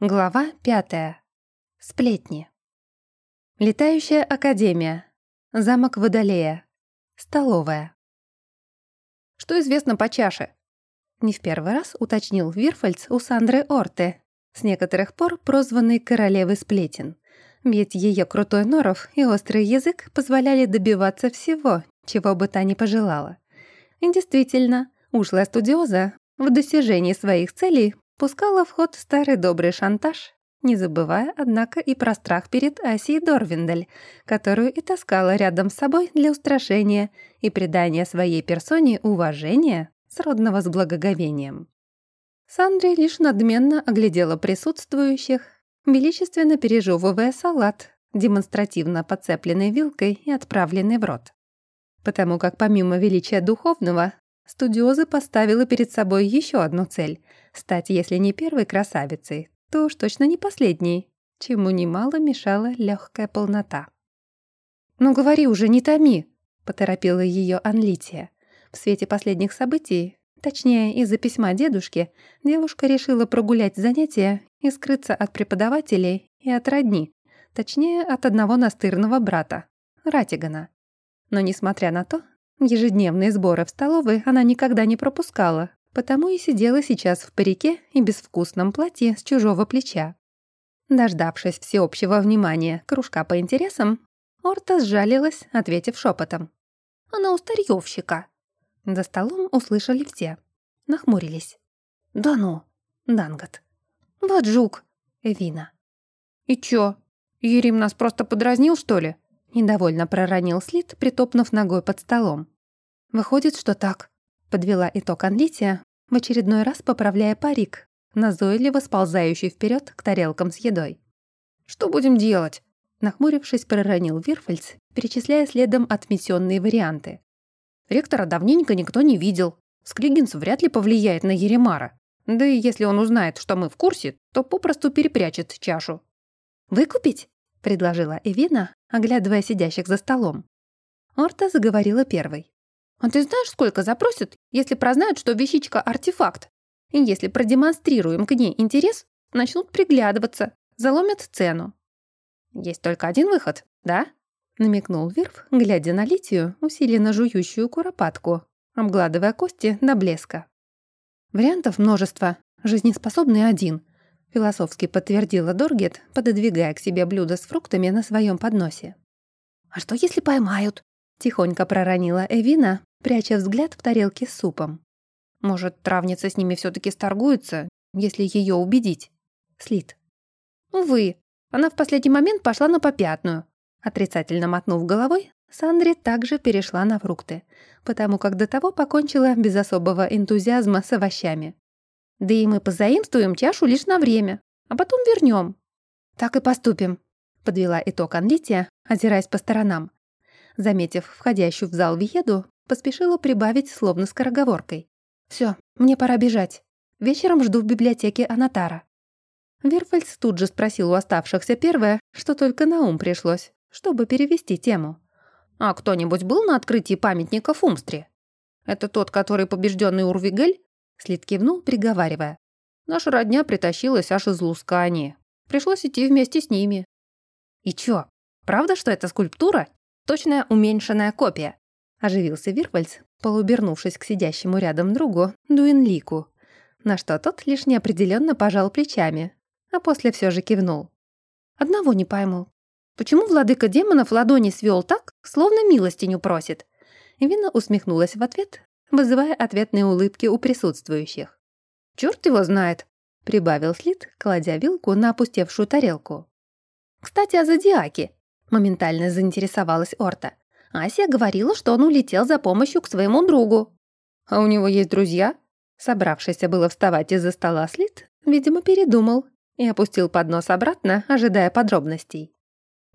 Глава пятая. Сплетни. Летающая академия. Замок Водолея. Столовая. Что известно по чаше? Не в первый раз уточнил Вирфальц у Сандры Орте, с некоторых пор прозванной королевой сплетен. Ведь ее крутой норов и острый язык позволяли добиваться всего, чего бы та ни пожелала. И действительно, ушлая студиоза в достижении своих целей Пускала в ход старый добрый шантаж, не забывая, однако, и про страх перед Асией Дорвиндель, которую и таскала рядом с собой для устрашения и придания своей персоне уважения, сродного с благоговением. Сандри лишь надменно оглядела присутствующих, величественно пережевывая салат, демонстративно подцепленный вилкой и отправленный в рот. Потому как помимо величия духовного, студиоза поставила перед собой еще одну цель — Стать, если не первой красавицей, то уж точно не последней, чему немало мешала легкая полнота. «Ну говори уже, не томи!» — поторопила ее Анлития. В свете последних событий, точнее, из-за письма дедушки, девушка решила прогулять занятия и скрыться от преподавателей и от родни, точнее, от одного настырного брата, Ратигана. Но, несмотря на то, ежедневные сборы в столовой она никогда не пропускала, потому и сидела сейчас в парике и безвкусном платье с чужого плеча. Дождавшись всеобщего внимания кружка по интересам, Орта сжалилась, ответив шепотом. «Она у старьёвщика». За столом услышали все. Нахмурились. «Да ну!» Дангот. «Вот жук!» Эвина. «И чё? Ерим нас просто подразнил, что ли?» Недовольно проронил Слит, притопнув ногой под столом. «Выходит, что так», — подвела итог Анлития, в очередной раз поправляя парик, назойливо сползающий вперед к тарелкам с едой. «Что будем делать?» Нахмурившись, проронил Вирфальц, перечисляя следом отметенные варианты. «Ректора давненько никто не видел. Склигинс вряд ли повлияет на Еремара. Да и если он узнает, что мы в курсе, то попросту перепрячет чашу». «Выкупить?» — предложила Эвина, оглядывая сидящих за столом. Орта заговорила первой. А ты знаешь, сколько запросят, если прознают, что вещичка — артефакт? И если продемонстрируем к ней интерес, начнут приглядываться, заломят цену. Есть только один выход, да? Намекнул Вирф, глядя на Литию, усиленно жующую куропатку, обгладывая кости до блеска. Вариантов множество, жизнеспособный один, философски подтвердила Доргет, пододвигая к себе блюдо с фруктами на своем подносе. «А что, если поймают?» — тихонько проронила Эвина, пряча взгляд в тарелке с супом. Может, травница с ними все-таки сторгуется, если ее убедить? Слит. Увы, она в последний момент пошла на попятную. Отрицательно мотнув головой, Сандри также перешла на фрукты, потому как до того покончила без особого энтузиазма с овощами. Да и мы позаимствуем чашу лишь на время, а потом вернем. Так и поступим, подвела итог Анлития, озираясь по сторонам. Заметив входящую в зал Виеду, Поспешила прибавить словно скороговоркой. «Всё, мне пора бежать. Вечером жду в библиотеке Анатара». Верфальц тут же спросил у оставшихся первое, что только на ум пришлось, чтобы перевести тему. «А кто-нибудь был на открытии памятника Фумстре?» «Это тот, который побежденный Урвигель?» Слит кивнул, приговаривая. «Наша родня притащилась аж из Лускани. Пришлось идти вместе с ними». «И чё, правда, что это скульптура? Точная уменьшенная копия?» Оживился Вирвальц, полубернувшись к сидящему рядом другу, Дуинлику, на что тот лишь неопределенно пожал плечами, а после все же кивнул. «Одного не пойму. Почему владыка демонов ладони свел так, словно милостиню просит?» Вина усмехнулась в ответ, вызывая ответные улыбки у присутствующих. «Чёрт его знает», — прибавил Слит, кладя вилку на опустевшую тарелку. «Кстати, о зодиаке», — моментально заинтересовалась Орта. Ася говорила, что он улетел за помощью к своему другу. А у него есть друзья? Собравшийся было вставать из-за стола Слит, видимо, передумал и опустил поднос обратно, ожидая подробностей.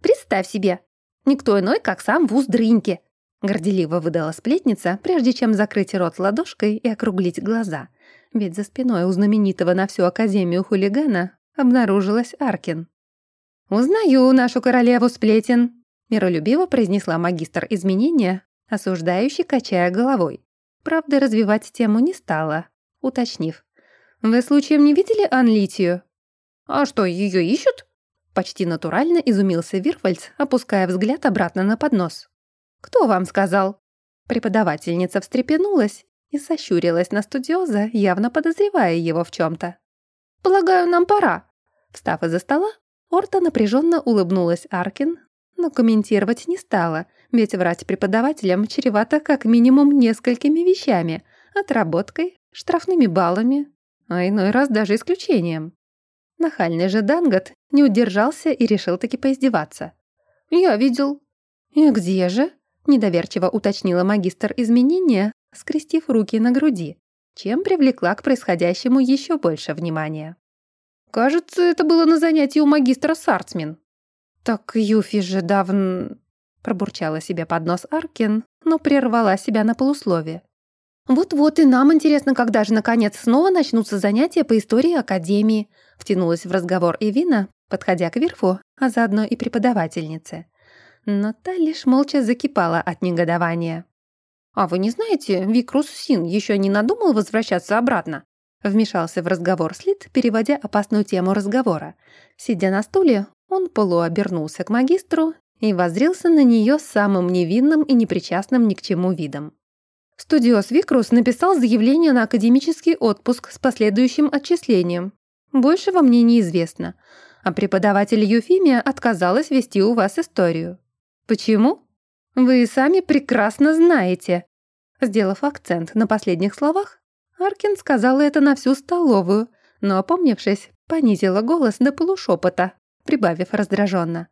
«Представь себе, никто иной, как сам Вуз Дрыньки», горделиво выдала сплетница, прежде чем закрыть рот ладошкой и округлить глаза. Ведь за спиной у знаменитого на всю Академию хулигана обнаружилась Аркин. «Узнаю нашу королеву сплетен», Миролюбиво произнесла магистр изменения, осуждающий, качая головой. Правда, развивать тему не стала, уточнив. «Вы случаем не видели Анлитию?» «А что, ее ищут?» Почти натурально изумился Вирфальц, опуская взгляд обратно на поднос. «Кто вам сказал?» Преподавательница встрепенулась и сощурилась на студиоза, явно подозревая его в чем-то. «Полагаю, нам пора». Встав из-за стола, Орта напряженно улыбнулась Аркин, но комментировать не стала, ведь врать преподавателям чревато как минимум несколькими вещами — отработкой, штрафными баллами, а иной раз даже исключением. Нахальный же Дангот не удержался и решил таки поиздеваться. «Я видел». «И где же?» — недоверчиво уточнила магистр изменения, скрестив руки на груди, чем привлекла к происходящему еще больше внимания. «Кажется, это было на занятии у магистра Сарцмин». «Так Юфи же давно...» — пробурчала себе под нос Аркин, но прервала себя на полуслове. «Вот-вот и нам интересно, когда же, наконец, снова начнутся занятия по истории Академии», Втянулась в разговор Ивина, подходя к верфу, а заодно и преподавательнице. Но та лишь молча закипала от негодования. «А вы не знаете, Викрус Син еще не надумал возвращаться обратно?» Вмешался в разговор Слит, переводя опасную тему разговора. Сидя на стуле, он полуобернулся к магистру и воззрился на нее самым невинным и непричастным ни к чему видом. Студиос Викрус написал заявление на академический отпуск с последующим отчислением. Больше вам мне неизвестно. А преподаватель Юфимия отказалась вести у вас историю. Почему? Вы сами прекрасно знаете. Сделав акцент на последних словах, Аркин сказала это на всю столовую, но, опомнившись, понизила голос до полушепота, прибавив раздраженно.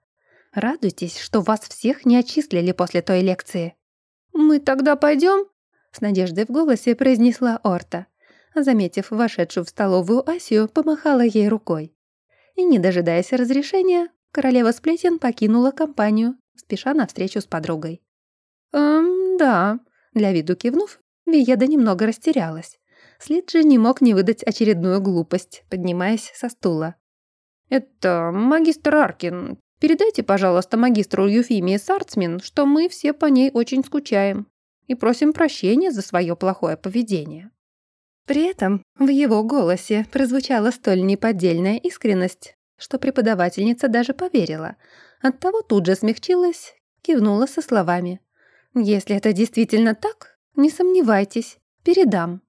«Радуйтесь, что вас всех не отчислили после той лекции». «Мы тогда пойдем?» с надеждой в голосе произнесла Орта заметив вошедшую в столовую Асию, помахала ей рукой. И, не дожидаясь разрешения, королева сплетен покинула компанию, спеша навстречу с подругой. «Эм, да», — для виду кивнув, Виеда немного растерялась. Слид же не мог не выдать очередную глупость, поднимаясь со стула. «Это магистр Аркин. Передайте, пожалуйста, магистру Юфимии Сарцмин, что мы все по ней очень скучаем и просим прощения за свое плохое поведение». При этом в его голосе прозвучала столь неподдельная искренность, что преподавательница даже поверила. Оттого тут же смягчилась, кивнула со словами. «Если это действительно так, не сомневайтесь, передам».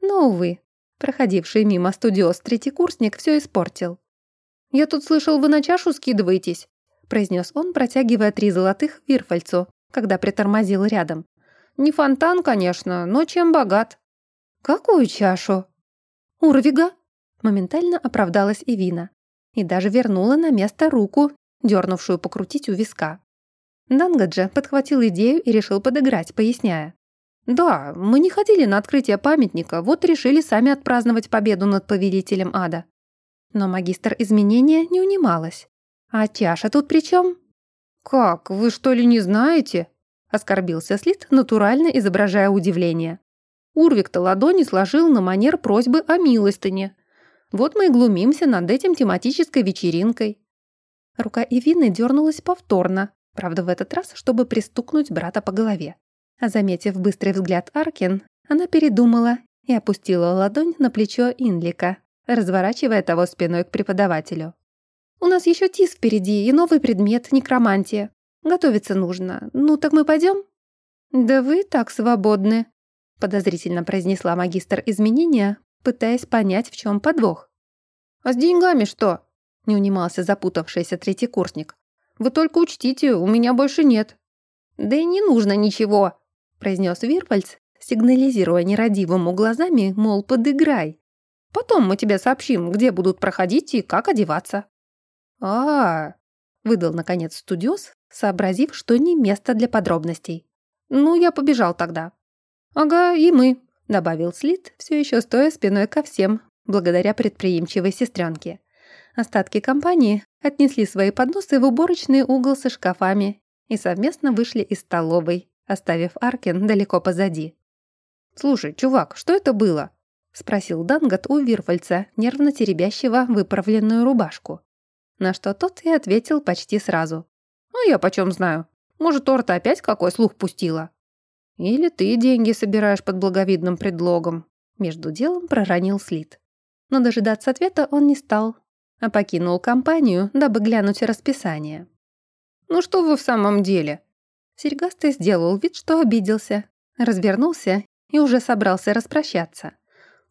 Но, увы, проходивший мимо студиоз третий курсник все испортил. «Я тут слышал, вы на чашу скидываетесь», произнес он, протягивая три золотых вирфальцу, когда притормозил рядом. «Не фонтан, конечно, но чем богат?» «Какую чашу?» «Урвига!» Моментально оправдалась Ивина и даже вернула на место руку, дернувшую покрутить у виска. Дангаджа подхватил идею и решил подыграть, поясняя. «Да, мы не ходили на открытие памятника, вот решили сами отпраздновать победу над повелителем ада». Но магистр изменения не унималась. «А чаша тут при чем?» «Как, вы что ли не знаете?» Оскорбился Слит, натурально изображая удивление. Урвик-то ладони сложил на манер просьбы о милостыне. Вот мы и глумимся над этим тематической вечеринкой. Рука Ивины дернулась повторно, правда в этот раз, чтобы пристукнуть брата по голове. А заметив быстрый взгляд Аркин, она передумала и опустила ладонь на плечо Инлика, разворачивая того спиной к преподавателю. «У нас еще ТИС впереди и новый предмет — некромантия. Готовиться нужно. Ну, так мы пойдем?» «Да вы так свободны», подозрительно произнесла магистр изменения, пытаясь понять, в чем подвох. «А с деньгами что?» — не унимался запутавшийся третий курсник. «Вы только учтите, у меня больше нет». «Да и не нужно ничего», — произнес Вирпальц, сигнализируя нерадивому глазами, мол, подыграй. «Потом мы тебе сообщим, где будут проходить и как одеваться». «А-а-а», выдал наконец студиоз, сообразив, что не место для подробностей. «Ну, я побежал тогда. «Ага, и мы», — добавил Слит, все еще стоя спиной ко всем, благодаря предприимчивой сестренке. Остатки компании отнесли свои подносы в уборочный угол со шкафами и совместно вышли из столовой, оставив Аркен далеко позади. «Слушай, чувак, что это было?» — спросил Дангот у Вирфальца, нервно теребящего выправленную рубашку. На что тот и ответил почти сразу. «А я почем знаю? Может, Орта опять какой слух пустила?» Или ты деньги собираешь под благовидным предлогом. Между делом проронил Слит. Но дожидаться ответа он не стал. А покинул компанию, дабы глянуть расписание. «Ну что вы в самом деле?» Серьгастый сделал вид, что обиделся, развернулся и уже собрался распрощаться.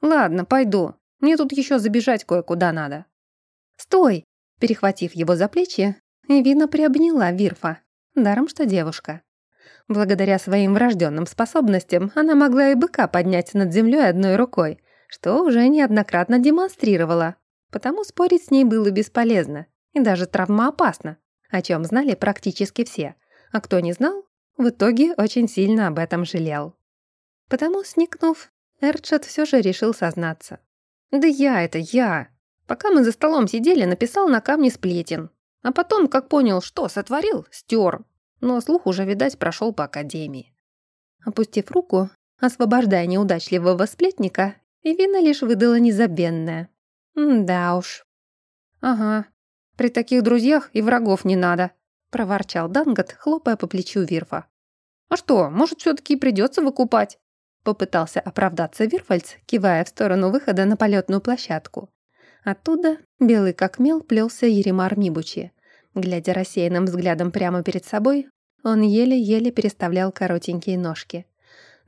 «Ладно, пойду. Мне тут еще забежать кое-куда надо». «Стой!» Перехватив его за плечи, Вина приобняла Вирфа. Даром, что девушка. Благодаря своим врожденным способностям она могла и быка поднять над землей одной рукой, что уже неоднократно демонстрировала. Потому спорить с ней было бесполезно и даже травмоопасно, о чем знали практически все. А кто не знал, в итоге очень сильно об этом жалел. Потому, сникнув, Эрчет все же решил сознаться. «Да я это, я!» Пока мы за столом сидели, написал на камне сплетен. А потом, как понял, что сотворил, стер. Но слух уже, видать, прошел по академии. Опустив руку, освобождая неудачливого сплетника, Ивина лишь выдала незабвенное. «Да уж». «Ага, при таких друзьях и врагов не надо», проворчал Дангот, хлопая по плечу Вирфа. «А что, может, все-таки придется выкупать?» Попытался оправдаться Вирфальц, кивая в сторону выхода на полетную площадку. Оттуда, белый как мел, плелся Еремар Мибучи. Глядя рассеянным взглядом прямо перед собой, он еле-еле переставлял коротенькие ножки.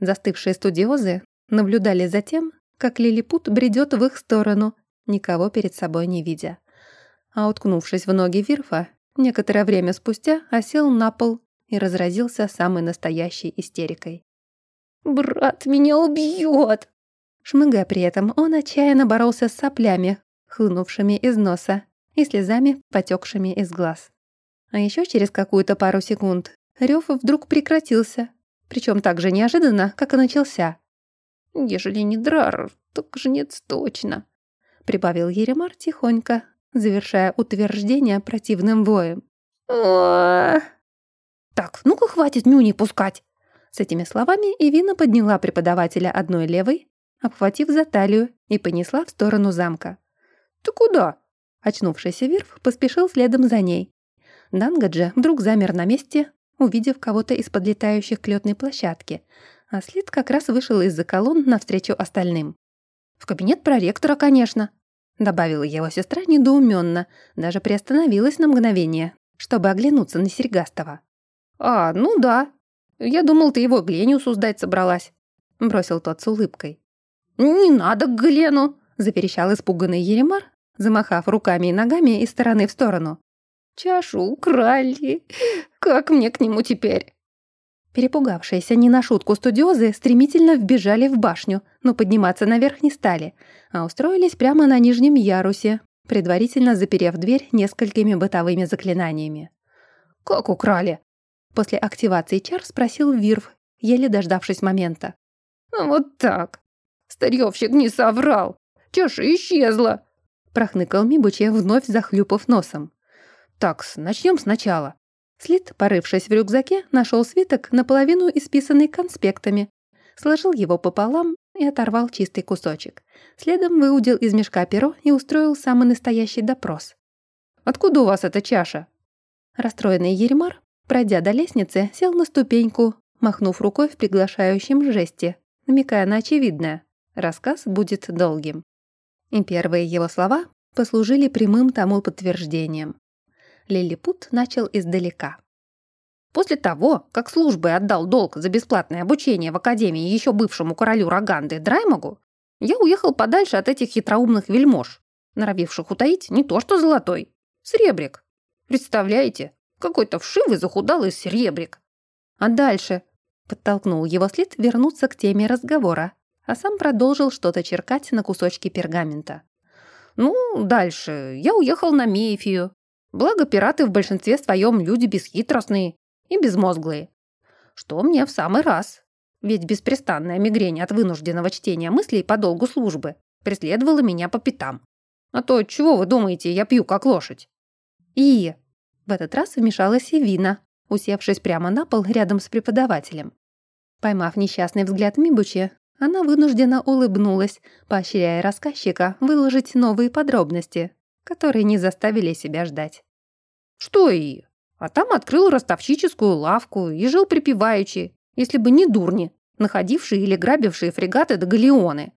Застывшие студиозы наблюдали за тем, как лилипут бредет в их сторону, никого перед собой не видя. А уткнувшись в ноги Вирфа, некоторое время спустя осел на пол и разразился самой настоящей истерикой. «Брат меня убьет!» Шмыгая при этом, он отчаянно боролся с соплями, хлынувшими из носа, и слезами, потекшими из глаз. А еще через какую-то пару секунд рев вдруг прекратился, причем так же неожиданно, как и начался. «Ежели не драр, то жнец точно», — прибавил Еремар тихонько, завершая утверждение противным воем. «Так, ну-ка хватит нюни пускать!» С этими словами Ивина подняла преподавателя одной левой, обхватив за талию, и понесла в сторону замка. «Ты куда?» Очнувшийся Вирф поспешил следом за ней. Дангаджа вдруг замер на месте, увидев кого-то из подлетающих к лётной площадке, а Слит как раз вышел из-за колонн навстречу остальным. «В кабинет проректора, конечно», — добавила его сестра недоуменно, даже приостановилась на мгновение, чтобы оглянуться на Серьгастова. «А, ну да. Я думал, ты его Глениусу сдать собралась», — бросил тот с улыбкой. «Не надо к Глену», — заперещал испуганный Еремар, замахав руками и ногами из стороны в сторону. «Чашу украли. Как мне к нему теперь?» Перепугавшиеся не на шутку студиозы стремительно вбежали в башню, но подниматься наверх не стали, а устроились прямо на нижнем ярусе, предварительно заперев дверь несколькими бытовыми заклинаниями. «Как украли?» После активации чар спросил Вирв, еле дождавшись момента. «Вот так. Старьевщик не соврал. Чаша исчезла прохныкал Мибучи, вновь захлюпав носом. «Такс, начнем сначала». Слит, порывшись в рюкзаке, нашел свиток, наполовину исписанный конспектами, сложил его пополам и оторвал чистый кусочек. Следом выудил из мешка перо и устроил самый настоящий допрос. «Откуда у вас эта чаша?» Расстроенный Еремар, пройдя до лестницы, сел на ступеньку, махнув рукой в приглашающем жесте, намекая на очевидное. Рассказ будет долгим. И первые его слова послужили прямым тому подтверждением. Лилипут начал издалека. После того, как службой отдал долг за бесплатное обучение в Академии еще бывшему королю Роганды Драймагу, я уехал подальше от этих хитроумных вельмож, норовивших утаить не то что золотой, сребрик. Представляете, какой-то вшивый захудалый сребрик. А дальше подтолкнул его след вернуться к теме разговора, а сам продолжил что-то черкать на кусочке пергамента. «Ну, дальше. Я уехал на Мейфию. Благо, пираты в большинстве своем люди бесхитростные и безмозглые. Что мне в самый раз. Ведь беспрестанная мигрень от вынужденного чтения мыслей по долгу службы преследовала меня по пятам. А то, чего вы думаете, я пью как лошадь?» «И...» В этот раз вмешалась и Вина, усевшись прямо на пол рядом с преподавателем. Поймав несчастный взгляд Мибучи, она вынужденно улыбнулась, поощряя рассказчика выложить новые подробности, которые не заставили себя ждать. «Что и? А там открыл ростовщическую лавку и жил припеваючи, если бы не дурни, находившие или грабившие фрегаты до галеоны.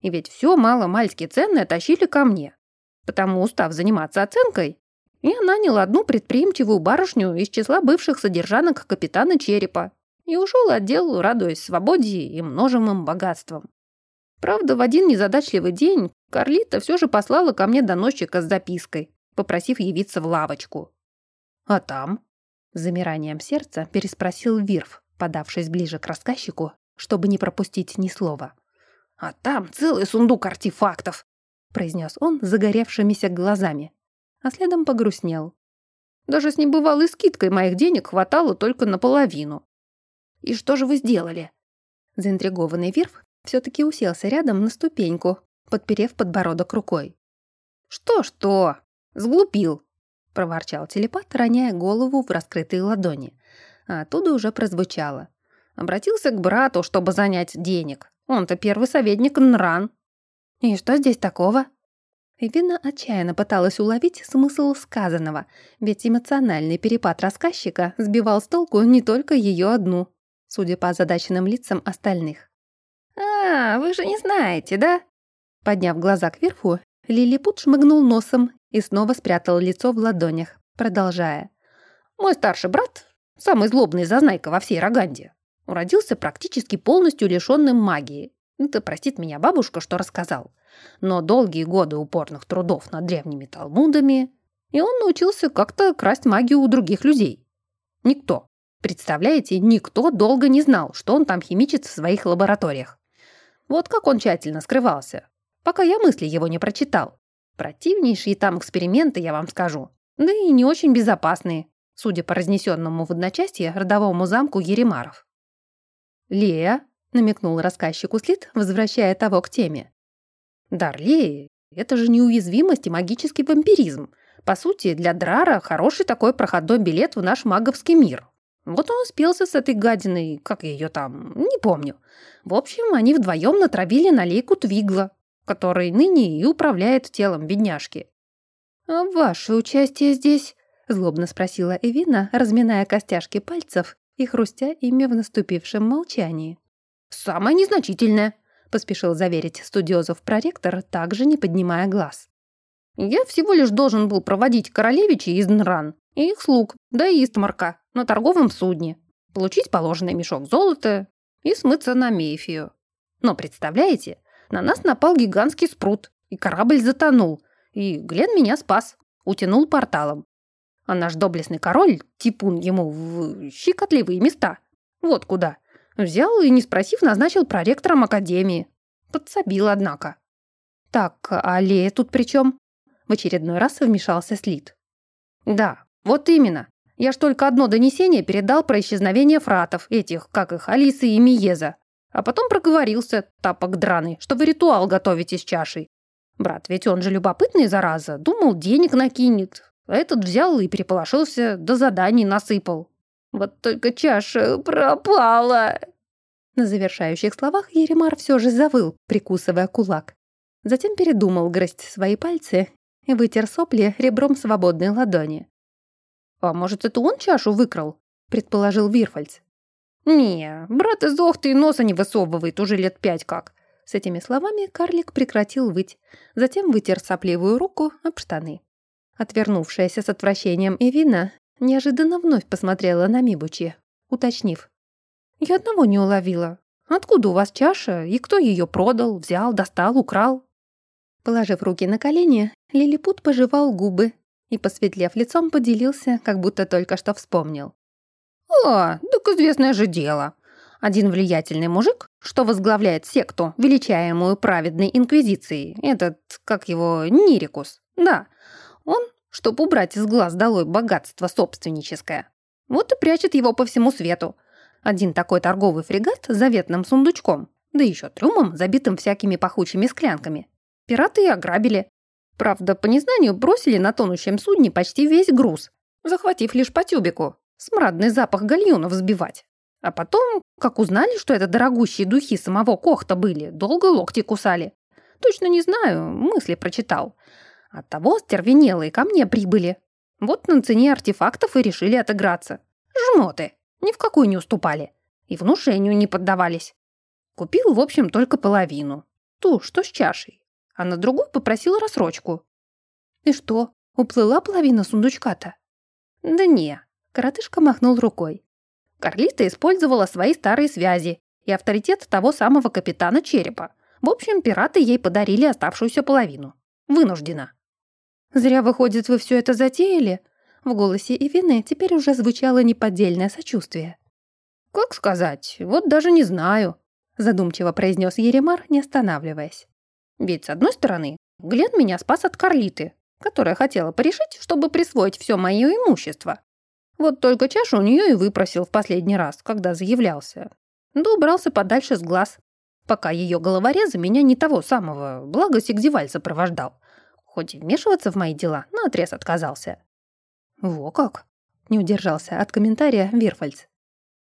И ведь все мало-мальски ценное тащили ко мне. Потому, устав заниматься оценкой, я нанял одну предприимчивую барышню из числа бывших содержанок капитана Черепа и ушел от дел, радуясь свободе и множимым богатствам. Правда, в один незадачливый день Карлита все же послала ко мне доносчика с запиской, попросив явиться в лавочку. «А там?» — замиранием сердца переспросил Вирф, подавшись ближе к рассказчику, чтобы не пропустить ни слова. «А там целый сундук артефактов!» — произнес он загоревшимися глазами, а следом погрустнел. «Даже с небывалой скидкой моих денег хватало только наполовину». «И что же вы сделали?» Заинтригованный Вирф все-таки уселся рядом на ступеньку, подперев подбородок рукой. «Что-что? Сглупил!» — проворчал телепат, роняя голову в раскрытые ладони. А оттуда уже прозвучало. Обратился к брату, чтобы занять денег. Он-то первый советник Нран. «И что здесь такого?» Вина отчаянно пыталась уловить смысл сказанного, ведь эмоциональный перепад рассказчика сбивал с толку не только ее одну, судя по озадаченным лицам остальных. «А, вы же не знаете, да?» Подняв глаза кверху, Лилипут шмыгнул носом и снова спрятал лицо в ладонях, продолжая. «Мой старший брат, самый злобный зазнайка во всей Роганде, уродился практически полностью лишенным магии. Это простит меня бабушка, что рассказал. Но долгие годы упорных трудов над древними талмудами, и он научился как-то красть магию у других людей. Никто, представляете, никто долго не знал, что он там химичит в своих лабораториях. Вот как он тщательно скрывался, пока я мысли его не прочитал. Противнейшие там эксперименты, я вам скажу. Да и не очень безопасные, судя по разнесенному в одночасье родовому замку Еремаров. «Лея», — намекнул рассказчику Слит, возвращая того к теме. «Дар Леи — это же неуязвимость и магический вампиризм. По сути, для Драра хороший такой проходной билет в наш маговский мир. Вот он спелся с этой гадиной, как ее там, не помню. В общем, они вдвоем натравили на лейку Твигла, который ныне и управляет телом бедняжки. «А ваше участие здесь?» — злобно спросила Эвина, разминая костяшки пальцев и хрустя ими в наступившем молчании. «Самое незначительное», — поспешил заверить студиозов проректор, также не поднимая глаз. «Я всего лишь должен был проводить королевичей из Нран и их слуг, да и Истмарка, на торговом судне, получить положенный мешок золота и смыться на Мефию. Но представляете, на нас напал гигантский спрут, и корабль затонул, и Глен меня спас, утянул порталом. А наш доблестный король, типун ему в щекотливые места, вот куда, взял и, не спросив, назначил проректором академии. Подсобил, однако. Так, а Лея тут при чем? В очередной раз вмешался Слит. Да, вот именно. Я ж только одно донесение передал про исчезновение фратов, этих, как их, Алисы и Миеза. А потом проговорился, тапок драный, что вы ритуал готовите с чашей. Брат, ведь он же любопытный, зараза, думал, денег накинет. А этот взял и переполошился, до заданий насыпал. Вот только чаша пропала. На завершающих словах Еремар все же завыл, прикусывая кулак. Затем передумал грызть свои пальцы и вытер сопли ребром свободной ладони. «А может, это он чашу выкрал?» — предположил Вирфальц. «Не, брат из Охты носа не высовывает уже лет пять как». С этими словами карлик прекратил выть, затем вытер сопливую руку об штаны. Отвернувшаяся с отвращением Эвина неожиданно вновь посмотрела на Мибучи, уточнив. «Я одного не уловила. Откуда у вас чаша и кто ее продал, взял, достал, украл?» Положив руки на колени, Лилипут пожевал губы и, посветлев лицом, поделился, как будто только что вспомнил. «О, так известное же дело. Один влиятельный мужик, что возглавляет секту, величаемую праведной инквизицией, этот, как его, Нирикус, да, он, чтоб убрать из глаз долой богатство собственническое, вот и прячет его по всему свету. Один такой торговый фрегат с заветным сундучком, да еще трюмом, забитым всякими пахучими склянками. Пираты и ограбили. Правда, по незнанию бросили на тонущем судне почти весь груз, захватив лишь по тюбику. Смрадный запах гальюнов взбивать. А потом, как узнали, что это дорогущие духи самого Кохта были, долго локти кусали. Точно не знаю, мысли прочитал. Оттого стервенелые ко мне прибыли. Вот на цене артефактов и решили отыграться. Жмоты. Ни в какую не уступали. И внушению не поддавались. Купил, в общем, только половину. Ту, что с чашей. А на другую попросил рассрочку. И что, уплыла половина сундучка-то? Да не, коротышка махнул рукой. Карлита использовала свои старые связи и авторитет того самого капитана Черепа. В общем, пираты ей подарили оставшуюся половину. Вынуждена. «Зря, выходит, вы все это затеяли?» В голосе Ивины теперь уже звучало неподдельное сочувствие. «Как сказать? Вот даже не знаю», — задумчиво произнес Еремар, не останавливаясь. «Ведь, с одной стороны, Глен меня спас от Карлиты, которая хотела порешить, чтобы присвоить все мое имущество. Вот только чашу у нее и выпросил в последний раз, когда заявлялся. Да убрался подальше с глаз, пока ее головореза меня не того самого, благо Сигдиваль сопровождал. Хоть и вмешиваться в мои дела, но отрез отказался. «Во как!» — не удержался от комментария Вирфальц.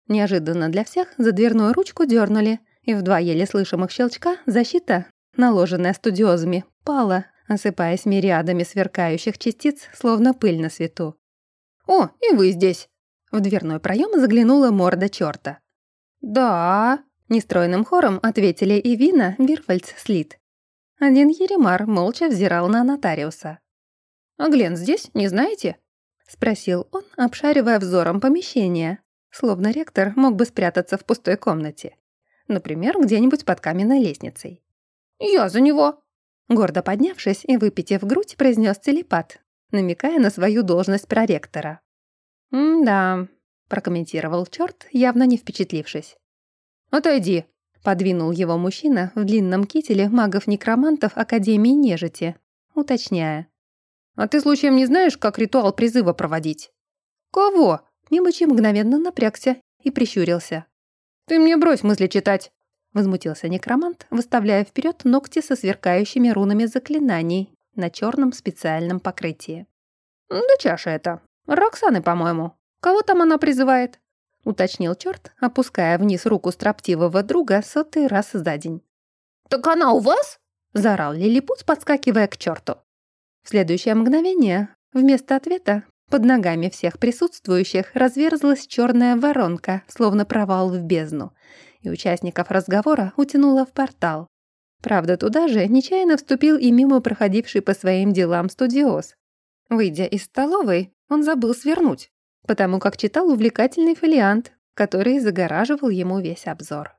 Неожиданно для всех за дверную ручку дернули, и в два еле слышимых щелчка защита, наложенная студиозами, пала, осыпаясь мириадами сверкающих частиц, словно пыль на свету. «О, и вы здесь!» В дверной проем заглянула морда черта. «Да», — нестройным хором ответили и Вина, Вирфальц, Слит. Один Еремар молча взирал на нотариуса. «А Глен здесь, не знаете?» — спросил он, обшаривая взором помещение, словно ректор мог бы спрятаться в пустой комнате. Например, где-нибудь под каменной лестницей. «Я за него!» Гордо поднявшись и выпитив грудь, произнес телепат, намекая на свою должность проректора. «М-да», — прокомментировал черт, явно не впечатлившись. «Отойди», — подвинул его мужчина в длинном кителе магов-некромантов Академии Нежити, уточняя. «А ты случаем не знаешь, как ритуал призыва проводить?» «Кого?» — Мимычи мгновенно напрягся и прищурился. «Ты мне брось мысли читать!» — возмутился некромант, выставляя вперед ногти со сверкающими рунами заклинаний на черном специальном покрытии. «Да чаша это. Роксаны, по-моему. Кого там она призывает?» — уточнил черт, опуская вниз руку строптивого друга сотый раз за день. «Так она у вас?» — заорал Лилипут, подскакивая к черту. В следующее мгновение вместо ответа под ногами всех присутствующих разверзлась черная воронка, словно провал в бездну, и участников разговора утянула в портал. Правда, туда же нечаянно вступил и мимо проходивший по своим делам студиоз. Выйдя из столовой, он забыл свернуть потому как читал увлекательный фолиант, который загораживал ему весь обзор.